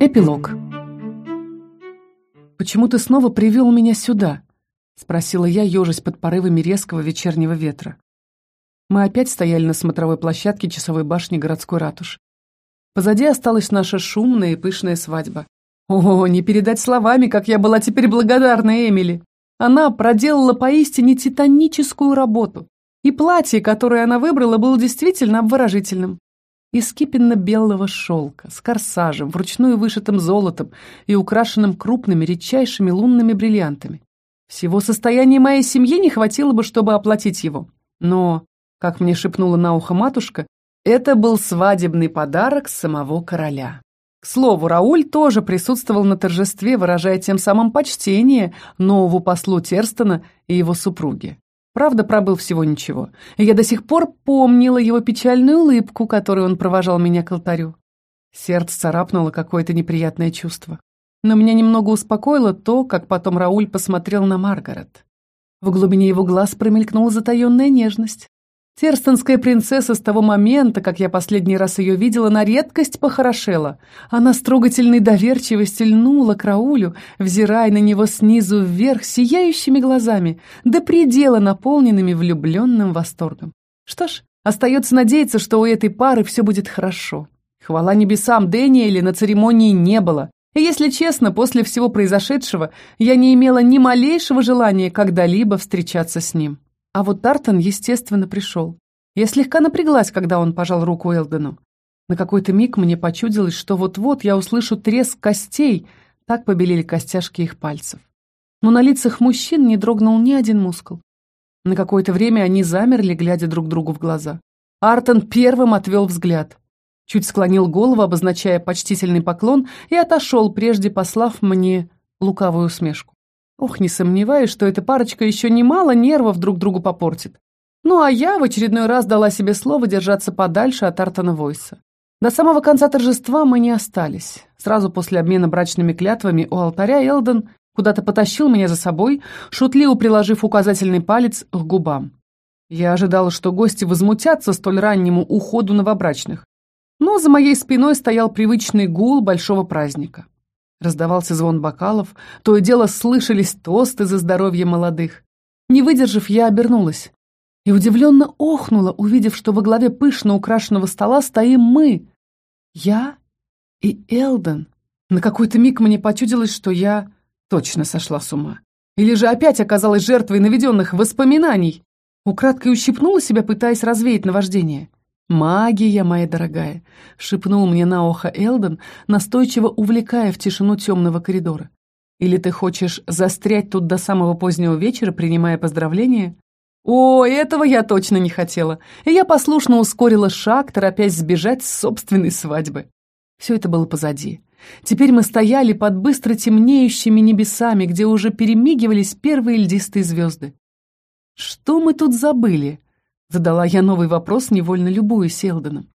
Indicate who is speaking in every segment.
Speaker 1: Эпилог. «Почему ты снова привел меня сюда?» — спросила я, ежась под порывами резкого вечернего ветра. Мы опять стояли на смотровой площадке часовой башни городской ратуши. Позади осталась наша шумная и пышная свадьба. О, не передать словами, как я была теперь благодарна Эмили. Она проделала поистине титаническую работу. И платье, которое она выбрала, было действительно обворожительным. Из кипенно-белого шелка, с корсажем, вручную вышитым золотом и украшенным крупными редчайшими лунными бриллиантами. Всего состояния моей семьи не хватило бы, чтобы оплатить его. Но, как мне шепнула на ухо матушка, это был свадебный подарок самого короля. К слову, Рауль тоже присутствовал на торжестве, выражая тем самым почтение новому послу Терстона и его супруге. Правда, пробыл всего ничего, и я до сих пор помнила его печальную улыбку, которой он провожал меня к алтарю. Сердце царапнуло какое-то неприятное чувство. Но меня немного успокоило то, как потом Рауль посмотрел на Маргарет. В глубине его глаз промелькнула затаенная нежность. Терстонская принцесса с того момента, как я последний раз ее видела, на редкость похорошела. Она с трогательной доверчивостью льнула к Раулю, взирая на него снизу вверх сияющими глазами, до предела наполненными влюбленным восторгом. Что ж, остается надеяться, что у этой пары все будет хорошо. Хвала небесам, Дэниеля на церемонии не было. И если честно, после всего произошедшего я не имела ни малейшего желания когда-либо встречаться с ним. А вот Тартон, естественно, пришел. Я слегка напряглась, когда он пожал руку Элдену. На какой-то миг мне почудилось, что вот-вот я услышу треск костей, так побелели костяшки их пальцев. Но на лицах мужчин не дрогнул ни один мускул. На какое-то время они замерли, глядя друг другу в глаза. Артон первым отвел взгляд. Чуть склонил голову, обозначая почтительный поклон, и отошел, прежде послав мне лукавую усмешку. Ох, не сомневаюсь, что эта парочка еще немало нервов друг другу попортит. Ну а я в очередной раз дала себе слово держаться подальше от Артона Войса. До самого конца торжества мы не остались. Сразу после обмена брачными клятвами у алтаря Элден куда-то потащил меня за собой, шутливо приложив указательный палец к губам. Я ожидала, что гости возмутятся столь раннему уходу новобрачных. Но за моей спиной стоял привычный гул большого праздника. Раздавался звон бокалов, то и дело слышались тосты за здоровье молодых. Не выдержав, я обернулась и удивленно охнула, увидев, что во главе пышно украшенного стола стоим мы. Я и Элден. На какой-то миг мне почудилось, что я точно сошла с ума. Или же опять оказалась жертвой наведенных воспоминаний. Украдкой ущипнула себя, пытаясь развеять наваждение. «Магия, моя дорогая!» — шепнул мне на ухо Элден, настойчиво увлекая в тишину темного коридора. «Или ты хочешь застрять тут до самого позднего вечера, принимая поздравления?» «О, этого я точно не хотела!» И я послушно ускорила шаг, торопясь сбежать с собственной свадьбы. Все это было позади. Теперь мы стояли под быстро темнеющими небесами, где уже перемигивались первые льдистые звезды. Что мы тут забыли? Задала я новый вопрос, невольно любуясь Селдоном.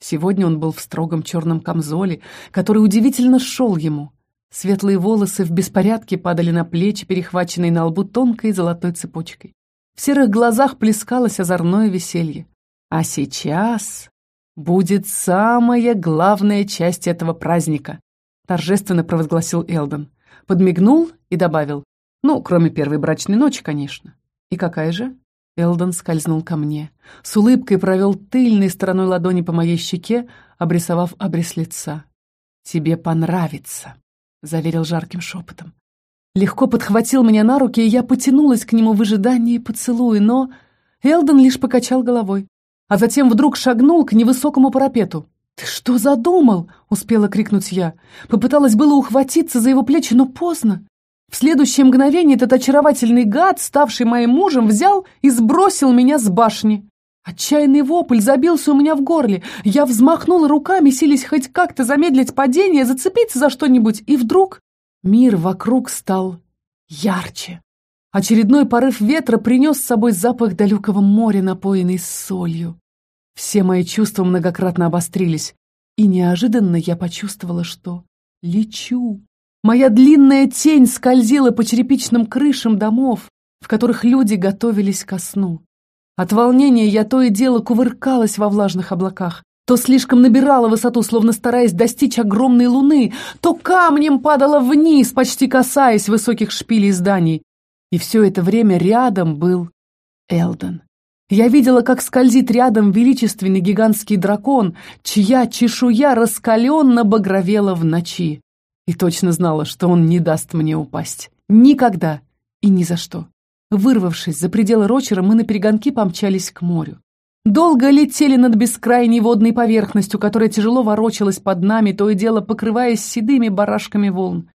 Speaker 1: Сегодня он был в строгом черном камзоле, который удивительно шел ему. Светлые волосы в беспорядке падали на плечи, перехваченные на лбу тонкой золотой цепочкой. В серых глазах плескалось озорное веселье. А сейчас будет самая главная часть этого праздника, торжественно провозгласил Элдон. Подмигнул и добавил. Ну, кроме первой брачной ночи, конечно. И какая же? Элдон скользнул ко мне. С улыбкой провел тыльной стороной ладони по моей щеке, обрисовав обрез лица. «Тебе понравится», — заверил жарким шепотом. Легко подхватил меня на руки, и я потянулась к нему в ожидании поцелуя, но... Элдон лишь покачал головой, а затем вдруг шагнул к невысокому парапету. «Ты что задумал?» — успела крикнуть я. Попыталась было ухватиться за его плечи, но поздно. В следующее мгновение этот очаровательный гад, ставший моим мужем, взял и сбросил меня с башни. Отчаянный вопль забился у меня в горле. Я взмахнула руками, силясь хоть как-то замедлить падение, зацепиться за что-нибудь, и вдруг мир вокруг стал ярче. Очередной порыв ветра принес с собой запах далекого моря, напоенный солью. Все мои чувства многократно обострились, и неожиданно я почувствовала, что лечу. Моя длинная тень скользила по черепичным крышам домов, в которых люди готовились ко сну. От волнения я то и дело кувыркалась во влажных облаках, то слишком набирала высоту, словно стараясь достичь огромной луны, то камнем падала вниз, почти касаясь высоких шпилей зданий. И все это время рядом был Элден. Я видела, как скользит рядом величественный гигантский дракон, чья чешуя раскаленно багровела в ночи. И точно знала, что он не даст мне упасть. Никогда и ни за что. Вырвавшись за пределы Рочера, мы на перегонки помчались к морю. Долго летели над бескрайней водной поверхностью, которая тяжело ворочалась под нами, то и дело покрываясь седыми барашками волн.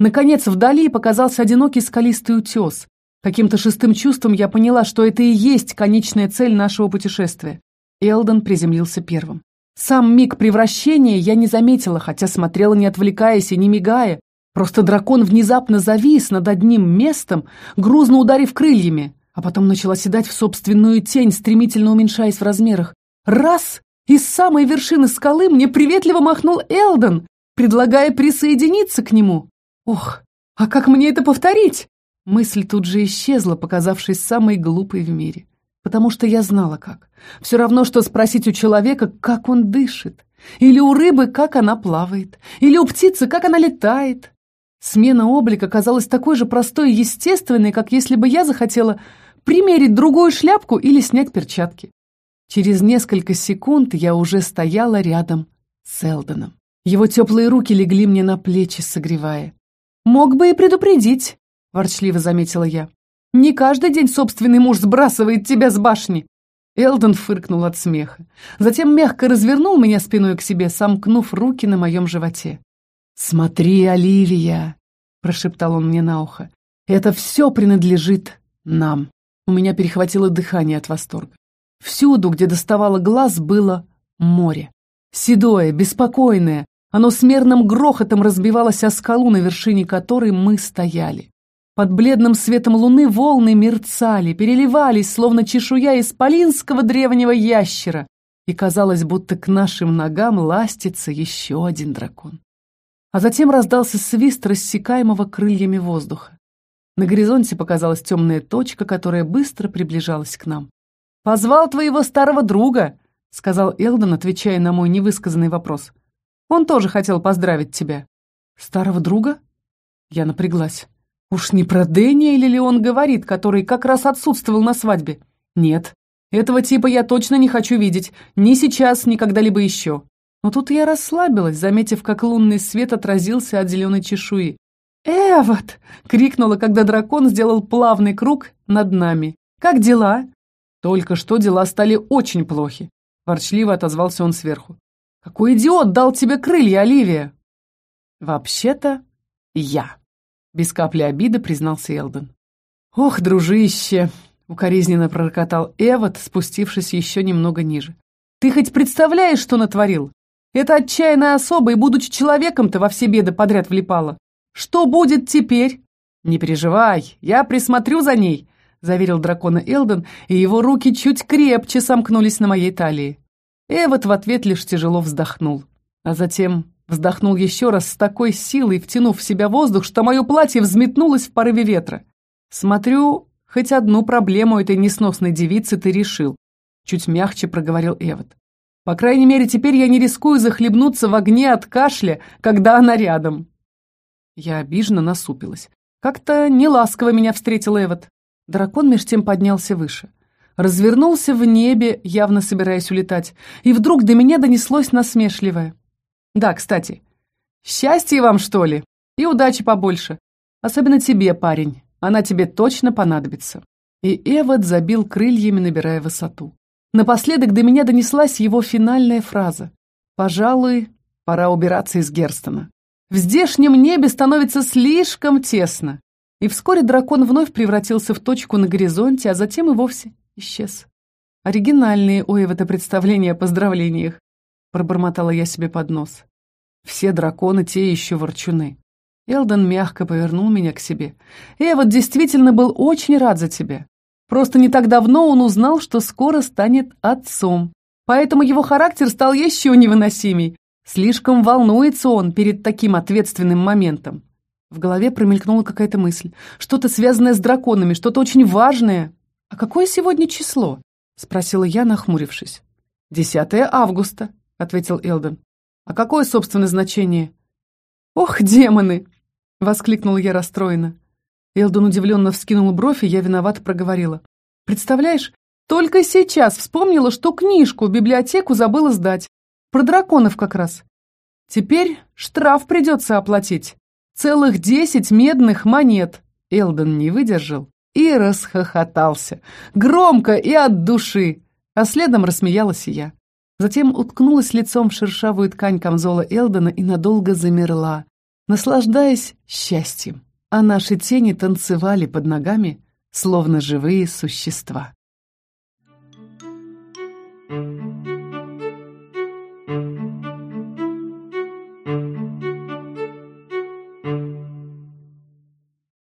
Speaker 1: Наконец, вдали показался одинокий скалистый утес. Каким-то шестым чувством я поняла, что это и есть конечная цель нашего путешествия. Элдон приземлился первым. Сам миг превращения я не заметила, хотя смотрела не отвлекаясь и не мигая. Просто дракон внезапно завис над одним местом, грузно ударив крыльями а потом начала седать в собственную тень, стремительно уменьшаясь в размерах. Раз! Из самой вершины скалы мне приветливо махнул Элдон, предлагая присоединиться к нему. Ох, а как мне это повторить? Мысль тут же исчезла, показавшись самой глупой в мире. Потому что я знала как. Все равно, что спросить у человека, как он дышит. Или у рыбы, как она плавает. Или у птицы, как она летает. Смена облика казалась такой же простой и естественной, как если бы я захотела примерить другую шляпку или снять перчатки. Через несколько секунд я уже стояла рядом с Элдоном. Его теплые руки легли мне на плечи, согревая. «Мог бы и предупредить», — ворчливо заметила я. «Не каждый день собственный муж сбрасывает тебя с башни». Элдон фыркнул от смеха. Затем мягко развернул меня спиной к себе, сомкнув руки на моем животе. «Смотри, Оливия!» — прошептал он мне на ухо. «Это все принадлежит нам». У меня перехватило дыхание от восторга. Всюду, где доставало глаз, было море. Седое, беспокойное, оно с мерным грохотом разбивалось о скалу, на вершине которой мы стояли. Под бледным светом луны волны мерцали, переливались, словно чешуя исполинского древнего ящера, и казалось, будто к нашим ногам ластится еще один дракон. А затем раздался свист рассекаемого крыльями воздуха. На горизонте показалась темная точка, которая быстро приближалась к нам. «Позвал твоего старого друга», — сказал Элдон, отвечая на мой невысказанный вопрос. «Он тоже хотел поздравить тебя». «Старого друга?» Я напряглась. «Уж не про Дэниеля ли он говорит, который как раз отсутствовал на свадьбе?» «Нет, этого типа я точно не хочу видеть. Ни сейчас, ни когда-либо еще». Но тут я расслабилась, заметив, как лунный свет отразился от зеленой чешуи. «Эвот!» — крикнула, когда дракон сделал плавный круг над нами. «Как дела?» «Только что дела стали очень плохи», — ворчливо отозвался он сверху. «Какой идиот дал тебе крылья, Оливия?» «Вообще-то я», — без капли обиды признался Элден. «Ох, дружище!» — укоризненно пророкотал Эвот, спустившись еще немного ниже. «Ты хоть представляешь, что натворил? Эта отчаянная особа и, будучи человеком-то, во все беды подряд влипала. Что будет теперь?» «Не переживай, я присмотрю за ней», — заверил дракона Элден, и его руки чуть крепче сомкнулись на моей талии. Эвот в ответ лишь тяжело вздохнул, а затем вздохнул еще раз с такой силой, втянув в себя воздух, что мое платье взметнулось в порыве ветра. «Смотрю, хоть одну проблему этой несносной девицы ты решил», — чуть мягче проговорил Эвот. «По крайней мере, теперь я не рискую захлебнуться в огне от кашля, когда она рядом». Я обиженно насупилась. Как-то неласково меня встретил Эвот. Дракон меж тем поднялся выше. Развернулся в небе, явно собираясь улетать, и вдруг до меня донеслось насмешливое. «Да, кстати, счастья вам, что ли? И удачи побольше. Особенно тебе, парень. Она тебе точно понадобится». И Эвот забил крыльями, набирая высоту. Напоследок до меня донеслась его финальная фраза. «Пожалуй, пора убираться из Герстона». В здешнем небе становится слишком тесно. И вскоре дракон вновь превратился в точку на горизонте, а затем и вовсе исчез. Оригинальные Оевы-то представления о поздравлениях, пробормотала я себе под нос. Все драконы те еще ворчуны. Элдон мягко повернул меня к себе. Эвот действительно был очень рад за тебя. Просто не так давно он узнал, что скоро станет отцом. Поэтому его характер стал еще невыносимей. Слишком волнуется он перед таким ответственным моментом. В голове промелькнула какая-то мысль. Что-то связанное с драконами, что-то очень важное. «А какое сегодня число?» — спросила я, нахмурившись. «Десятое августа», — ответил Элден. «А какое, собственно, значение?» «Ох, демоны!» — воскликнула я расстроенно. Элдон удивленно вскинул бровь, и я виновато проговорила. «Представляешь, только сейчас вспомнила, что книжку в библиотеку забыла сдать. Про драконов как раз. Теперь штраф придется оплатить. Целых десять медных монет». Элдон не выдержал и расхохотался. Громко и от души. А следом рассмеялась и я. Затем уткнулась лицом в шершавую ткань камзола Элдона и надолго замерла, наслаждаясь счастьем. А наши тени танцевали под ногами, словно живые существа. Thank you.